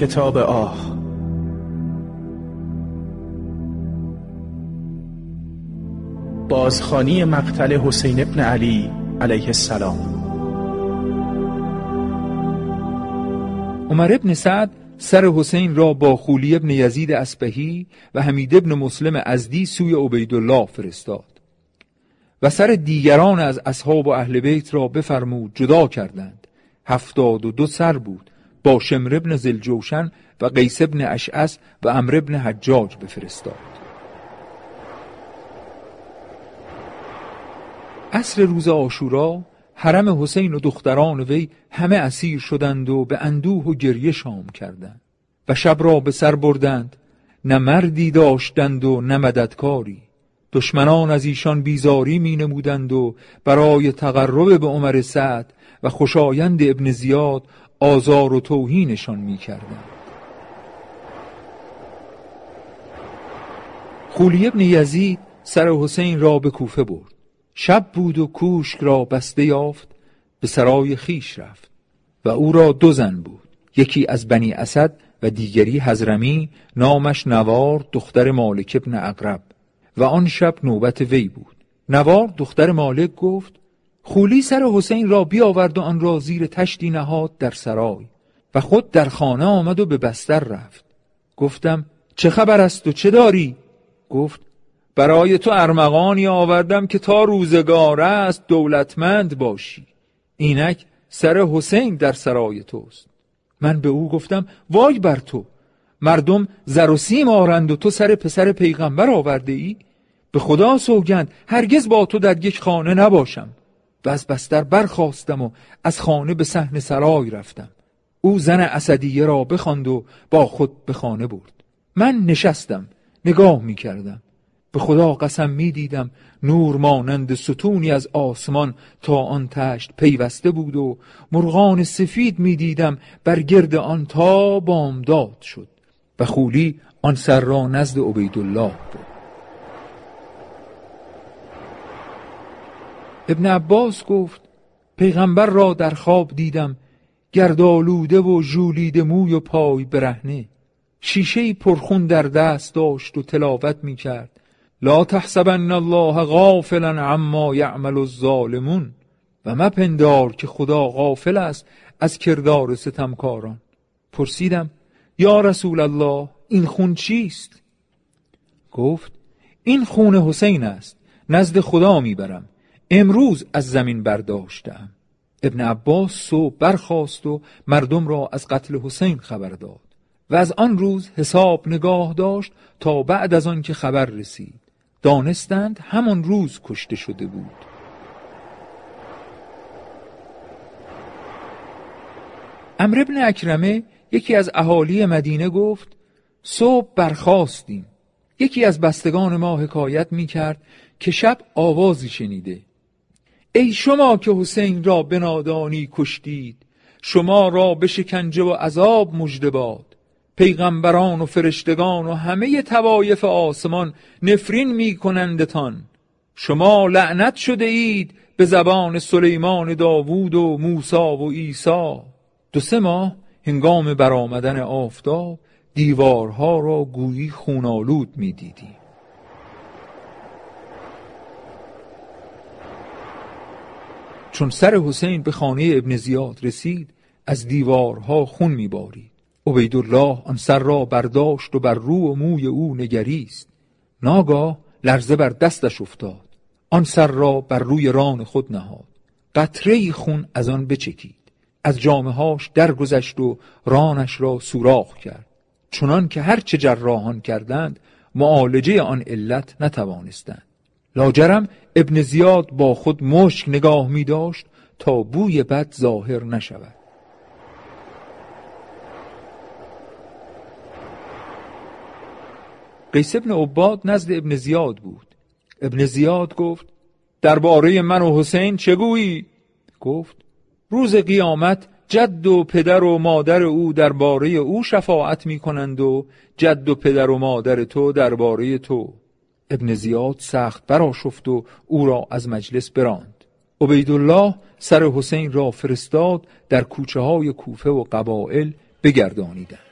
کتاب آه. بازخانی مقتل حسین ابن علی علیه السلام. عمر ابن سعد سر حسین را با خولی ابن یزید اسبهی و حمید ابن مسلم ازدی سوی عبیدالله فرستاد و سر دیگران از اصحاب و اهل بیت را بفرمود جدا کردند. هفتاد و دو سر بود. با شمر ابن زلجوشن و قیس ابن اشعس و امر ابن حجاج بفرستاد. عصر روز آشورا حرم حسین و دختران وی همه اسیر شدند و به اندوه و گریه شام کردند و شب را به سر بردند. نه مردی داشتند و نه مددکاری. دشمنان از ایشان بیزاری می نمودند و برای تقرب به عمر سعد و خوشایند ابن زیاد آزار و توهینشان می کردند خولی ابن یزید سر حسین را به کوفه برد. شب بود و کوشک را بسته یافت به سرای خیش رفت و او را دو زن بود. یکی از بنی اسد و دیگری حزرمی نامش نوار دختر مالک ابن اقرب. و آن شب نوبت وی بود. نوار دختر مالک گفت خولی سر حسین را بیاورد و آن را زیر تشتی نهاد در سرای و خود در خانه آمد و به بستر رفت. گفتم چه خبر است و چه داری؟ گفت برای تو ارمغانی آوردم که تا روزگار است دولتمند باشی. اینک سر حسین در سرای توست. من به او گفتم وای بر تو! مردم زر و سیم آرند و تو سر پسر پیغمبر آورده ای به خدا سوگند هرگز با تو در یک خانه نباشم. و از بستر برخواستم و از خانه به صحن سرای رفتم. او زن اسدیه را بخواند و با خود به خانه برد. من نشستم نگاه می کردم به خدا قسم می دیدم نور مانند ستونی از آسمان تا آن تشت پیوسته بود و مرغان سفید می دیدم بر گرد آن تا بامداد شد و خولی آن سر را نزد عبیدالله بود ابن عباس گفت پیغمبر را در خواب دیدم گردالوده و ژولیده موی و پای برهنه. شیشه پرخون در دست داشت و تلاوت می کرد لا تحسبن الله غافلا عما یعمل الظالمون. و مپندار که خدا غافل است از کردار ستمکاران. پرسیدم یا رسول الله این خون چیست؟ گفت این خون حسین است. نزد خدا می‌برم. امروز از زمین برداشتم. ابن عباس صبح برخواست و مردم را از قتل حسین خبر داد و از آن روز حساب نگاه داشت تا بعد از آن که خبر رسید. دانستند همان روز کشته شده بود. امر ابن اکرمه یکی از اهالی مدینه گفت صبح برخواستیم یکی از بستگان ما حکایت می کرد که شب آوازی شنیده. ای شما که حسین را بنادانی کشتید شما را به شکنجه و عذاب مژده باد. پیغمبران و فرشتگان و همه توایف آسمان نفرین می کنندتان شما لعنت شده اید به زبان سلیمان داوود و موسا و عیسی. دو سه ماه هنگام برآمدن آفتاب دیوارها را گویی خونالود می دیدیم چون سر حسین به خانه ابن زیاد رسید از دیوارها خون میبارید. عبیدالله آن سر را برداشت و بر رو و موی او نگریست. ناگاه لرزه بر دستش افتاد. آن سر را بر روی ران خود نهاد. قطره خون از آن بچکید. از جامهاش درگذشت و رانش را سوراخ کرد. چنان که هرچه جراحان کردند معالجه آن علت نتوانستند. لاجرم ابن زیاد با خود مشک نگاه می داشت تا بوی بد ظاهر نشود. قیس ابن عباد نزد ابن زیاد بود. ابن زیاد گفت درباره من و حسین چه گویی؟ گفت روز قیامت جد و پدر و مادر او درباره او شفاعت می کنند و جد و پدر و مادر تو درباره تو. ابن زیاد سخت براشفت و او را از مجلس براند. عبیدالله سر حسین را فرستاد در کوچه های کوفه و قبائل بگردانیدند.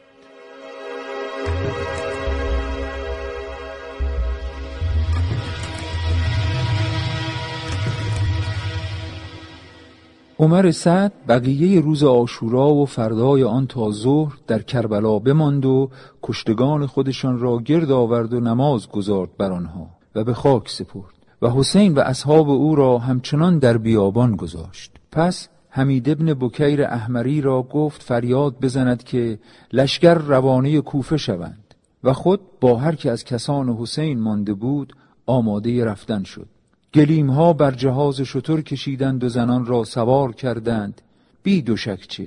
عمر سعد بقیه روز آشورا و فردای آن تا ظهر در کربلا بماند و کشتگان خودشان را گرد آورد و نماز گذارد بر آنها و به خاک سپرد و حسین و اصحاب او را همچنان در بیابان گذاشت. پس حمید ابن بکیر احمری را گفت فریاد بزند که لشکر روانه کوفه شوند و خود با هر که از کسان حسین مانده بود آماده رفتن شد. گلیم ها بر جهاز شتر کشیدند و زنان را سوار کردند. بی دوشکچه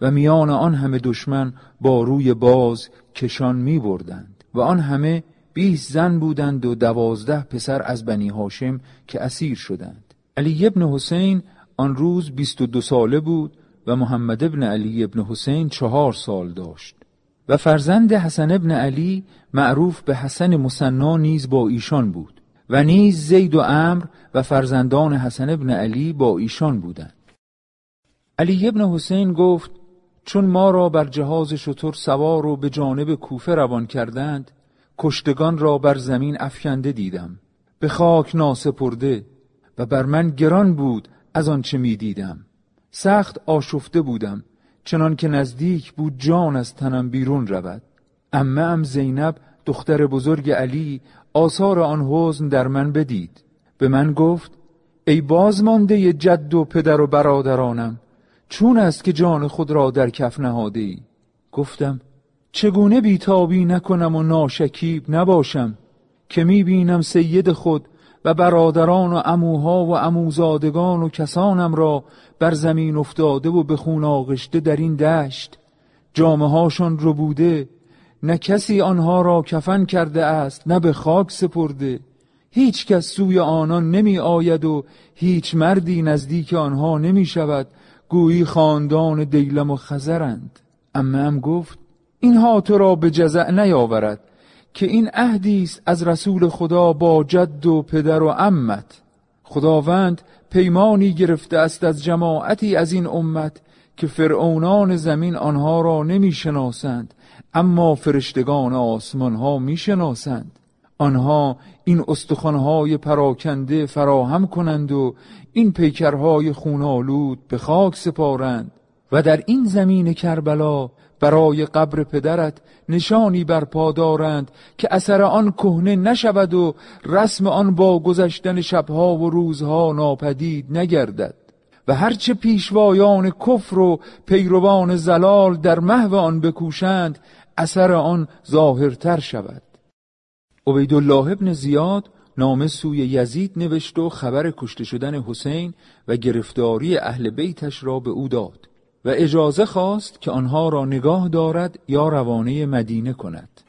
و میان آن همه دشمن با روی باز کشان می بردند و آن همه بیست زن بودند و دوازده پسر از بنی هاشم که اسیر شدند. علی ابن حسین آن روز بیست و دو ساله بود و محمد ابن علی ابن حسین چهار سال داشت. و فرزند حسن ابن علی معروف به حسن مسنا نیز با ایشان بود. و نیز زید و امر و فرزندان حسن ابن علی با ایشان بودند. علی ابن حسین گفت چون ما را بر جهاز شطور سوار و به جانب کوفه روان کردند کشتگان را بر زمین افکنده دیدم به خاک ناسپرده و بر من گران بود از آنچه می دیدم. سخت آشفته بودم چنان که نزدیک بود جان از تنم بیرون رود. امه ام زینب دختر بزرگ علی آثار آن حزن در من بدید. به من گفت ای بازمانده جد و پدر و برادرانم چون است که جان خود را در کف نهاده ای گفتم چگونه بیتابی نکنم و ناشکیب نباشم که می‌بینم سید خود و برادران و اموها و اموزادگان و کسانم را بر زمین افتاده و به خون آغشته در این دشت؟ جامعه هاشان رو بوده نه کسی آنها را کفن کرده است نه به خاک سپرده. هیچ کس سوی آنان نمی آید و هیچ مردی نزدیک آنها نمی شود. گویی خاندان دیلم و خزرند اما هم گفت اینها تو را به جزع نیاورد که این عهدی است از رسول خدا با جد و پدر و امت خداوند پیمانی گرفته است از جماعتی از این امت که فرعونان زمین آنها را نمی‌شناسند اما فرشتگان آسمان ها می‌شناسند. آنها این استخوانهای پراکنده فراهم کنند و این پیکرهای خونالود به خاک سپارند. و در این زمین کربلا برای قبر پدرت نشانی برپا دارند که اثر آن کهنه نشود و رسم آن با گذشتن شبها و روزها ناپدید نگردد. و هرچه پیشوایان کفر و پیروان زلال در محو آن بکوشند اثر آن ظاهرتر شود. عبیدالله ابن زیاد نامه سوی یزید نوشت و خبر کشته شدن حسین و گرفتاری اهل بیتش را به او داد و اجازه خواست که آنها را نگاه دارد یا روانه مدینه کند.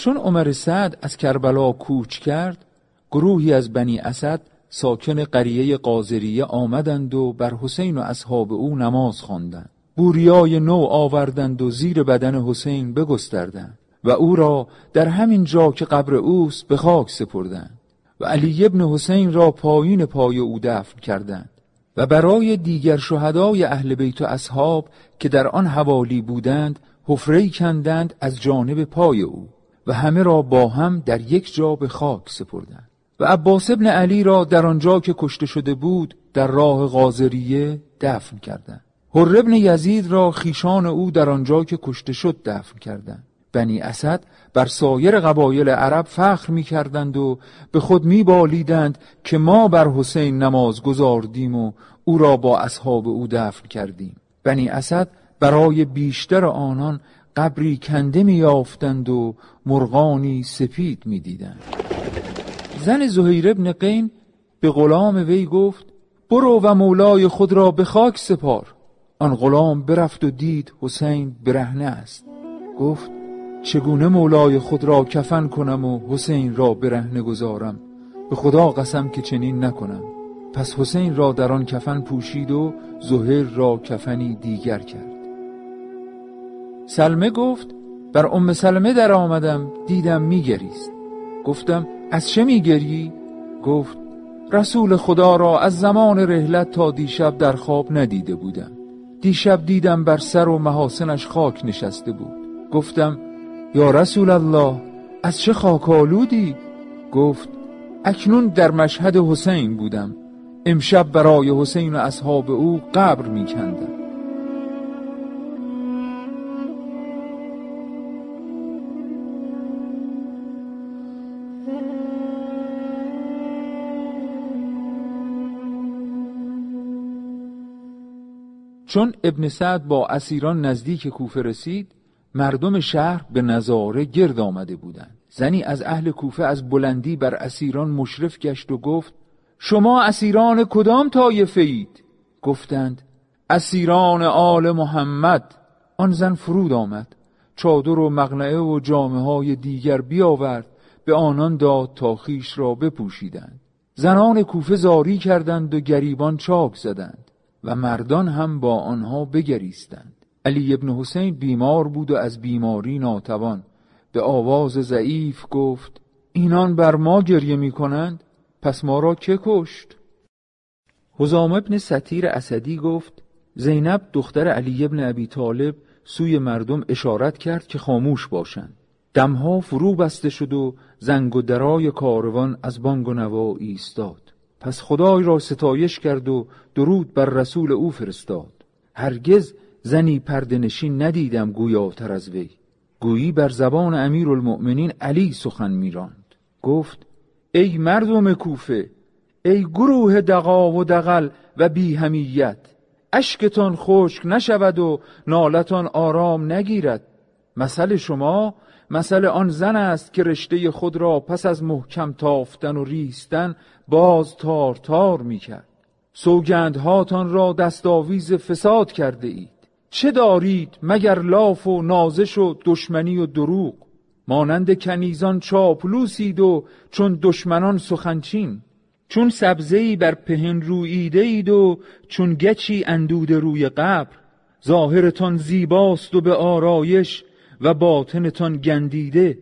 چون عمر سعد از کربلا کوچ کرد گروهی از بنی اسد ساکن قریه قازریه آمدند و بر حسین و اصحاب او نماز خواندند. بوریای نو آوردند و زیر بدن حسین بگستردند و او را در همین جا که قبر اوست به خاک سپردند و علی ابن حسین را پایین پای او دفن کردند و برای دیگر شهدای اهل بیت و اصحاب که در آن حوالی بودند حفره کندند از جانب پای او. و همه را با هم در یک جا به خاک سپردند. و عباس ابن علی را در آنجا که کشته شده بود در راه غازریه دفن کردند. هر ابن یزید را خیشان او در آنجا که کشته شد دفن کردند. بنی اسد بر سایر قبایل عرب فخر می کردند و به خود می بالیدند که ما بر حسین نماز گذاردیم و او را با اصحاب او دفن کردیم. بنی اسد برای بیشتر آنان قبری کنده می یافتند و مرغانی سپید می دیدند زن زهیر ابن قین به غلام وی گفت برو و مولای خود را به خاک سپار. آن غلام برفت و دید حسین برهنه است. گفت چگونه مولای خود را کفن کنم و حسین را برهنه گذارم؟ به خدا قسم که چنین نکنم. پس حسین را در آن کفن پوشید و زهیر را کفنی دیگر کرد. سلمه گفت بر ام سلمه در آمدم دیدم میگریست. گفتم از چه میگری؟ گفت رسول خدا را از زمان رهلت تا دیشب در خواب ندیده بودم. دیشب دیدم بر سر و محاسنش خاک نشسته بود. گفتم یا رسول الله از چه خاک آلودی؟ گفت اکنون در مشهد حسین بودم. امشب برای حسین و اصحاب او قبر میکندم. چون ابن سعد با اسیران نزدیک کوفه رسید مردم شهر به نظاره گرد آمده بودند. زنی از اهل کوفه از بلندی بر اسیران مشرف گشت و گفت شما اسیران کدام طایفه اید گفتند اسیران آل محمد. آن زن فرود آمد چادر و مغنعه و جامعه های دیگر بیاورد به آنان داد تا خیش را بپوشیدند. زنان کوفه زاری کردند و گریبان چاک زدند. و مردان هم با آنها بگریستند. علی ابن حسین بیمار بود و از بیماری ناتوان. به آواز ضعیف گفت اینان بر ما گریه می کنند پس ما را که کشت؟ حزام ابن ستیر اسدی گفت زینب دختر علی ابن ابی طالب سوی مردم اشارت کرد که خاموش باشند. دمها فرو بسته شد و زنگ و درای کاروان از بانگ و نوا ایستاد. پس خدای را ستایش کرد و درود بر رسول او فرستاد. هرگز زنی پردنشین ندیدم گویاتر از وی. گویی بر زبان امیر المؤمنین علی سخن میراند. گفت ای مردم کوفه ای گروه دقا و دقل و بیهمیت اشکتان خشک نشود و نالتان آرام نگیرد. مثل شما مثل آن زن است که رشته خود را پس از محکم تافتن و ریستن باز تار تار می کرد سوگندهاتان را دستاویز فساد کرده اید. چه دارید مگر لاف و نازش و دشمنی و دروغ؟ مانند کنیزان چاپلوسید و چون دشمنان سخنچین. چون سبزهی بر پهن رویده اید و چون گچی اندود روی قبر. ظاهرتان زیباست و به آرایش و باطنتان گندیده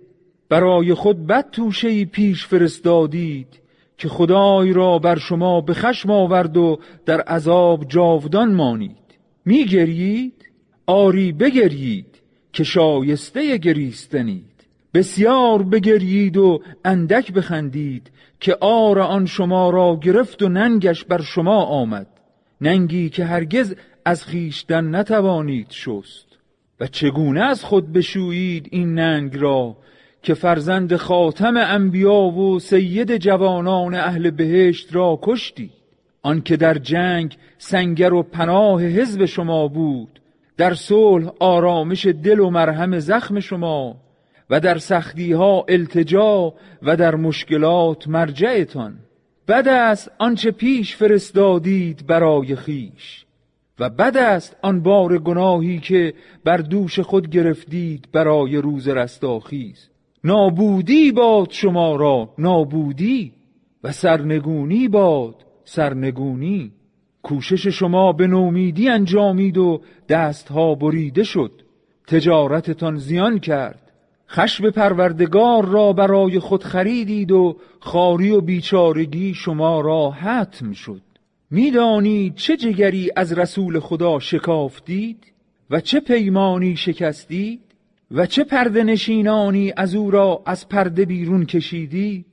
برای خود بد توشه پیش فرستادید که خدای را بر شما به خشم آورد و در عذاب جاودان مانید. میگرید آری بگرید که شایسته گریستنید. بسیار بگرید و اندک بخندید که آر آن شما را گرفت و ننگش بر شما آمد. ننگی که هرگز از خیشتن نتوانید شست. و چگونه از خود بشویید این ننگ را که فرزند خاتم انبیا و سید جوانان اهل بهشت را کشتی آنکه در جنگ سنگر و پناه حزب شما بود در صلح آرامش دل و مرهم زخم شما و در سختی ها التجا و در مشکلات مرجعتان. بد است آنچه پیش فرستادید برای خیش. و بد است آن بار گناهی که بر دوش خود گرفتید برای روز رستاخیز. نابودی باد شما را نابودی و سرنگونی باد سرنگونی. کوشش شما به نومیدی انجامید و دستها بریده شد. تجارتتان زیان کرد. خشم پروردگار را برای خود خریدید و خاری و بیچارگی شما را حتم شد. می‌دانید چه جگری از رسول خدا شکافتید و چه پیمانی شکستید و چه پرده نشینانی از او را از پرده بیرون کشیدید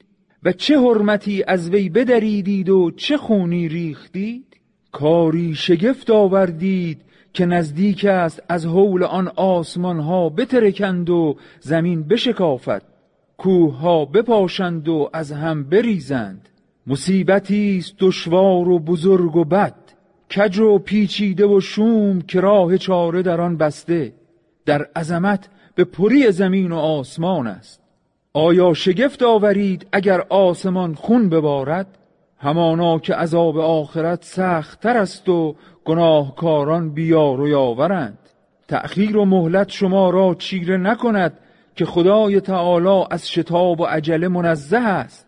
و چه حرمتی از وی بدریدید و چه خونی ریختید؟ کاری شگفت آوردید که نزدیک است از حول آن آسمان ها بترکند و زمین بشکافد کوه ها بپاشند و از هم بریزند. مصیبتی است دشوار و بزرگ و بد کج و پیچیده و شوم که راه چاره در آن بسته در عظمت به پری زمین و آسمان است. آیا شگفت آورید اگر آسمان خون ببارد؟ همانا که عذاب آخرت سخت تر است و گناهکاران بیار و یاورند. تأخیر و مهلت شما را چیره نکند که خدای تعالی از شتاب و عجله منزه است.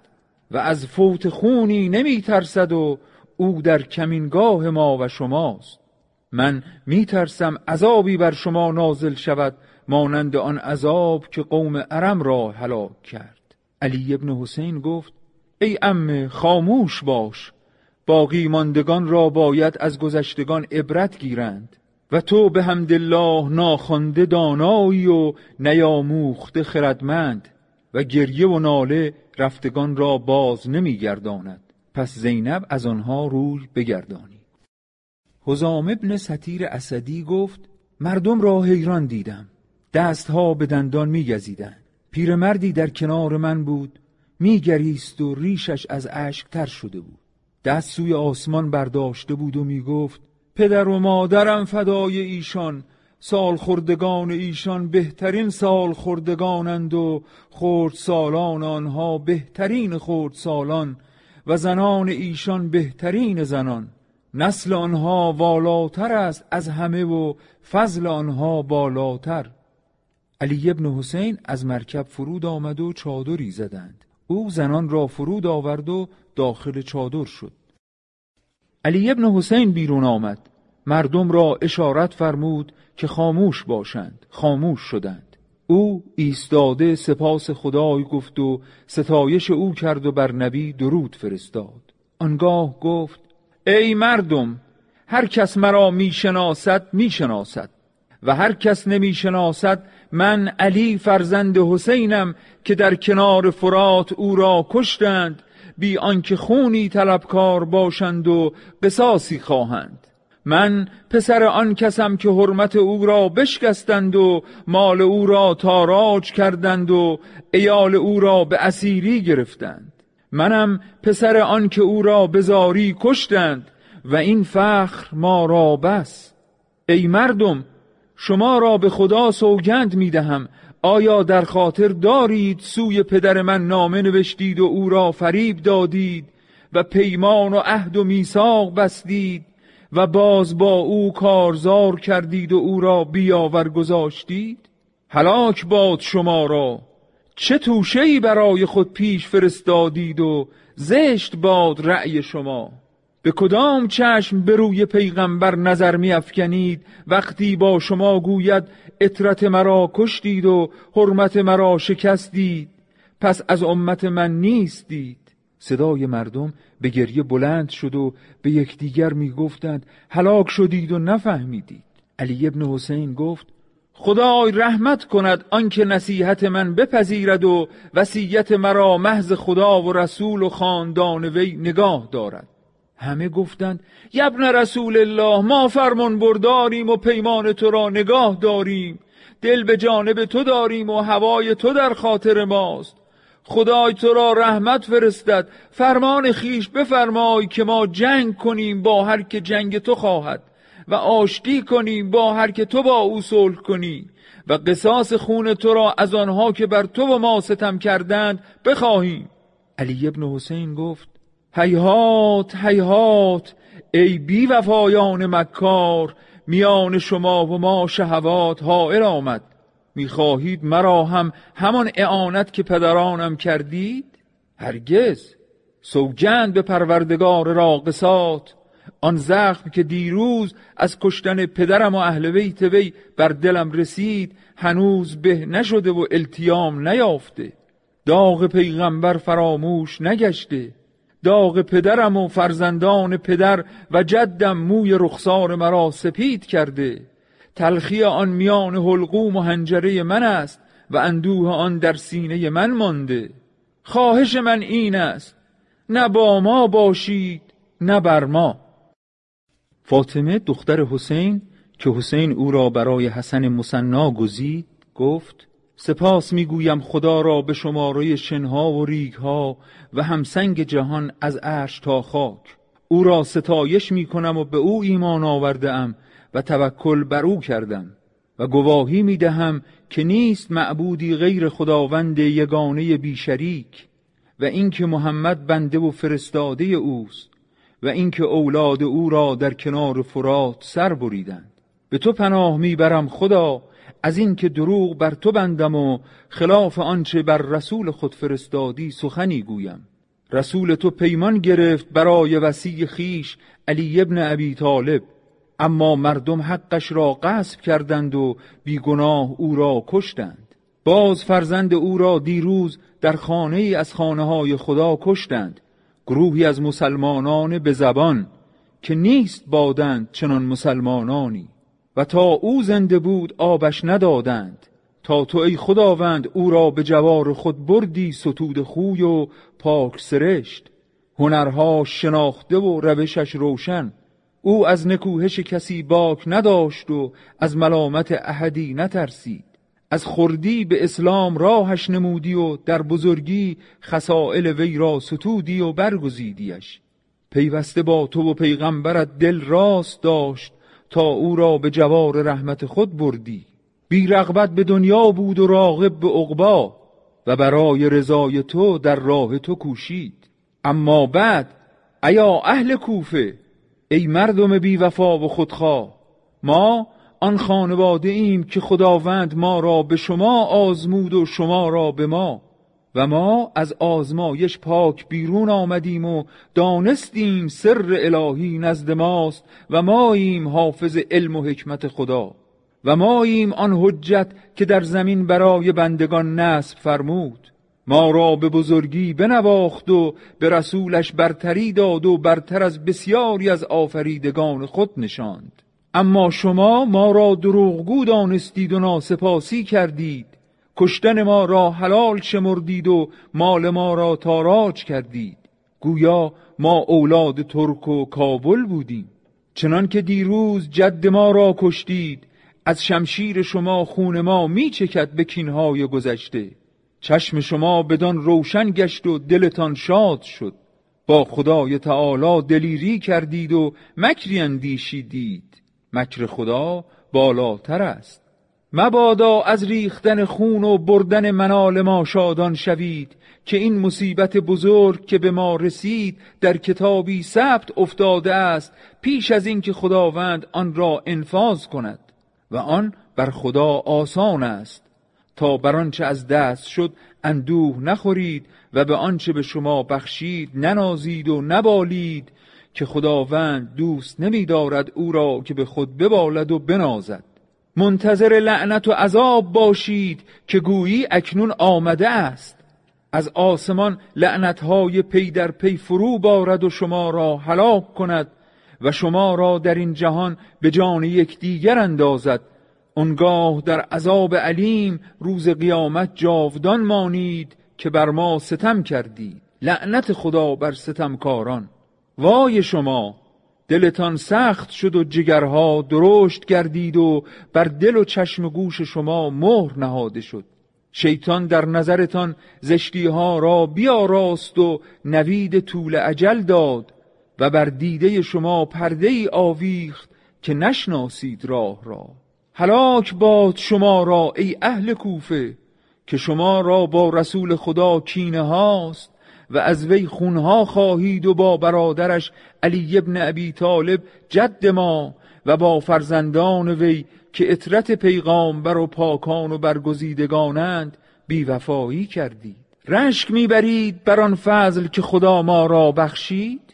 و از فوت خونی نمی ترسد و او در کمینگاه ما و شماست. من می ترسم عذابی بر شما نازل شود مانند آن عذاب که قوم ارم را هلاک کرد. علی ابن حسین گفت ای امه خاموش باش. باقی ماندگان را باید از گذشتگان عبرت گیرند و تو به حمدالله ناخوانده دانایی و نیاموخته خردمند و گریه و ناله رفتگان را باز نمیگرداند. پس زینب از آنها روی بگردانی. حزام ابن ستیر اسدی گفت مردم را حیران دیدم. دستها به دندان میگزیدند. پیرمردی در کنار من بود. میگریست و ریشش از اشک تر شده بود. دست سوی آسمان برداشته بود و می‌گفت پدر و مادرم فدای ایشان. سال خردگان ایشان بهترین سال خردگانند و خرد سالان آنها بهترین خرد سالان و زنان ایشان بهترین زنان. نسل آنها والاتر است از همه و فضل آنها بالاتر. علی ابن حسین از مرکب فرود آمد و چادری زدند. او زنان را فرود آورد و داخل چادر شد. علی ابن حسین بیرون آمد. مردم را اشارت فرمود که خاموش باشند خاموش شدند. او ایستاده سپاس خدای گفت و ستایش او کرد و بر نبی درود فرستاد. آنگاه گفت ای مردم هر کس مرا می‌شناسد می‌شناسد و هر کس نمی‌شناسد من علی فرزند حسینم که در کنار فرات او را کشتند بی آنکه خونی طلبکار باشند و قصاصی خواهند. من پسر آن کسم که حرمت او را بشکستند و مال او را تاراج کردند و ایال او را به اسیری گرفتند. منم پسر آن که او را بزاری کشتند و این فخر ما را بس. ای مردم شما را به خدا سوگند می دهم. آیا در خاطر دارید سوی پدر من نامه نوشتید و او را فریب دادید و پیمان و عهد و میثاق بستید؟ و باز با او کارزار کردید و او را بیاور گذاشتید؟ هلاک باد شما را. چه توشهی برای خود پیش فرستادید و زشت باد رأی شما؟ به کدام چشم به روی پیغمبر نظر می افکنید وقتی با شما گوید اطرت مرا کشتید و حرمت مرا شکستید؟ پس از امت من نیستید. صدای مردم به گریه بلند شد و به یکدیگر می گفتند هلاک شدید و نفهمیدید. علی ابن حسین گفت خدای رحمت کند آنکه نصیحت من بپذیرد و وصیت مرا محض خدا و رسول و خاندان وی نگاه دارد. همه گفتند یبن رسول الله ما فرمان برداریم و پیمان تو را نگاه داریم. دل به جانب تو داریم و هوای تو در خاطر ماست. خدای تو را رحمت فرستد. فرمان خیش بفرمای که ما جنگ کنیم با هر که جنگ تو خواهد و آشتی کنیم با هر که تو با او صلح کنی و قصاص خون تو را از آنها که بر تو و ما ستم کردند بخواهیم. علی ابن حسین گفت هیهات هیهات ای بی وفایان مکار میان شما و ما شهوات حائل آمد. می‌خواهید مرا هم همان اعانت که پدرانم کردید؟ هرگز. سوگند به پروردگار راقصات. آن زخم که دیروز از کشتن پدرم و اهل بیت وی بر دلم رسید هنوز به نشده و التیام نیافته. داغ پیغمبر فراموش نگشته. داغ پدرم و فرزندان پدر و جدم موی رخسار مرا سپید کرده. تلخی آن میان حلقوم و هنجره من است و اندوه آن در سینه من مانده. خواهش من این است نه با ما باشید نه بر ما. فاطمه دختر حسین که حسین او را برای حسن مسنا گزید گفت سپاس می‌گویم خدا را به شماره شنها و ریگها و همسنگ جهان از عرش تا خاک. او را ستایش می‌کنم و به او ایمان آورده ام و توکل بر او کردم و گواهی می‌دهم که نیست معبودی غیر خداوند یگانه بیشریک و اینکه محمد بنده و فرستاده اوست و اینکه اولاد او را در کنار فرات سر بریدند. به تو پناه می‌برم خدا از اینکه دروغ بر تو بندم و خلاف آنچه بر رسول خود فرستادی سخنی گویم. رسول تو پیمان گرفت برای وسیع خیش علی ابن ابی طالب. اما مردم حقش را غصب کردند و بیگناه او را کشتند. باز فرزند او را دیروز در خانه از خانه های خدا کشتند. گروهی از مسلمانان به زبان که نیست بادند چنان مسلمانانی. و تا او زنده بود آبش ندادند. تا تو ای خداوند او را به جوار خود بردی ستود خوی و پاک سرشت. هنرها شناخته و روشش روشن. او از نکوهش کسی باک نداشت و از ملامت احدی نترسید. از خردی به اسلام راهش نمودی و در بزرگی خسائل وی را ستودی و برگزیدیش. پیوسته با تو و پیغمبرت دل راست داشت تا او را به جوار رحمت خود بردی. بی رغبت به دنیا بود و راغب به عقبا و برای رضای تو در راه تو کوشید. اما بعد ایا اهل کوفه؟ ای مردم بی وفا و خودخواه ما آن خانواده ایم که خداوند ما را به شما آزمود و شما را به ما. و ما از آزمایش پاک بیرون آمدیم و دانستیم سر الهی نزد ماست و ماییم حافظ علم و حکمت خدا. و ماییم آن حجت که در زمین برای بندگان نصب فرمود. ما را به بزرگی بنواخت و به رسولش برتری داد و برتر از بسیاری از آفریدگان خود نشاند. اما شما ما را دروغگو دانستید و ناسپاسی کردید. کشتن ما را حلال شمردید و مال ما را تاراج کردید. گویا ما اولاد ترک و کابل بودیم. چنان که دیروز جد ما را کشتید از شمشیر شما خون ما می چکد به کینهای گذشته. چشم شما بدان روشن گشت و دلتان شاد شد. با خدای تعالی دلیری کردید و مکری اندیشیدید. مکر خدا بالاتر است. مبادا از ریختن خون و بردن منال ما شادان شوید که این مصیبت بزرگ که به ما رسید در کتابی ثبت افتاده است پیش از اینکه خداوند آن را انفاز کند و آن بر خدا آسان است. تا بر آنچه از دست شد اندوه نخورید و به آنچه به شما بخشید ننازید و نبالید که خداوند دوست نمیدارد او را که به خود ببالد و بنازد. منتظر لعنت و عذاب باشید که گویی اکنون آمده است. از آسمان لعنتهای پی در پی فرو بارد و شما را هلاک کند و شما را در این جهان به جان یکدیگر اندازد. اونگاه در عذاب علیم روز قیامت جاودان مانید که بر ما ستم کردید لعنت خدا بر ستمکاران. وای شما! دلتان سخت شد و جگرها درشت گردید و بر دل و چشم گوش شما مهر نهاده شد. شیطان در نظرتان زشتی ها را بیاراست و نوید طول عجل داد و بر دیده شما پرده ای آویخت که نشناسید راه را. هلاک باد شما را ای اهل کوفه که شما را با رسول خدا کینه هاست و از وی خونها خواهید و با برادرش علی ابن ابی طالب جد ما و با فرزندان وی که اطرت پیغامبر و پاکان و برگزیدگانند بیوفایی کردید. رشک می‌برید بر آن فضل که خدا ما را بخشید؟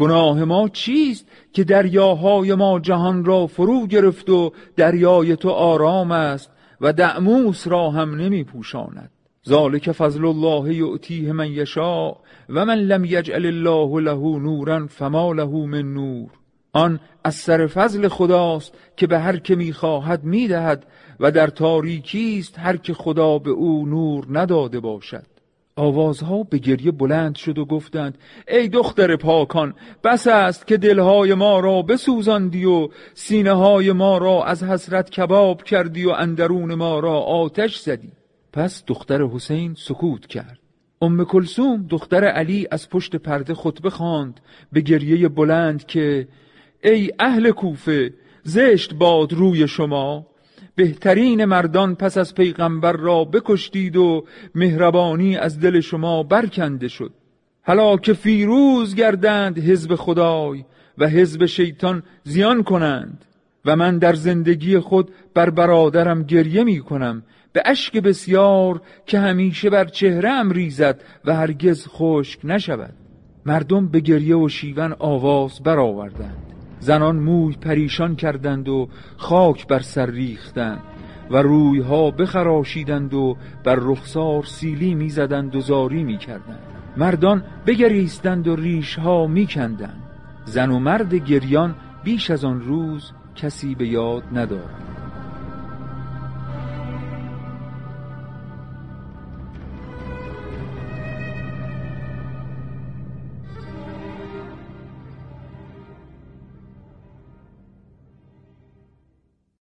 گناه ما چیست که دریاهای ما جهان را فرو گرفت و دریای تو آرام است و دعموس را هم نمی پوشاند ذالک فضل الله یعطیه من یشاء و من لم یجعل الله له نورا فما له من نور. آن از سر فضل خداست که به هر که می‌خواهد می‌دهد و در تاریکی است هر که خدا به او نور نداده باشد. آوازها به گریه بلند شد و گفتند ای دختر پاکان بس است که دلهای ما را بسوزاندی و سینه های ما را از حسرت کباب کردی و اندرون ما را آتش زدی. پس دختر حسین سکوت کرد. ام کلسوم دختر علی از پشت پرده خطبه خواند به گریه بلند که ای اهل کوفه زشت باد روی شما. بهترین مردان پس از پیغمبر را بکشتید و مهربانی از دل شما برکنده شد. حالا که فیروز گردند حزب خدای و حزب شیطان زیان کنند و من در زندگی خود بر برادرم گریه می کنم. به اشک بسیار که همیشه بر چهرم ریزد و هرگز خشک نشود. مردم به گریه و شیون آواز برآوردند. زنان موی پریشان کردند و خاک بر سر ریختند و رویها بخراشیدند و بر رخسار سیلی می‌زدند و زاری می‌کردند. مردان بگریستند و ریشها میکندند. زن و مرد گریان بیش از آن روز کسی به یاد ندارد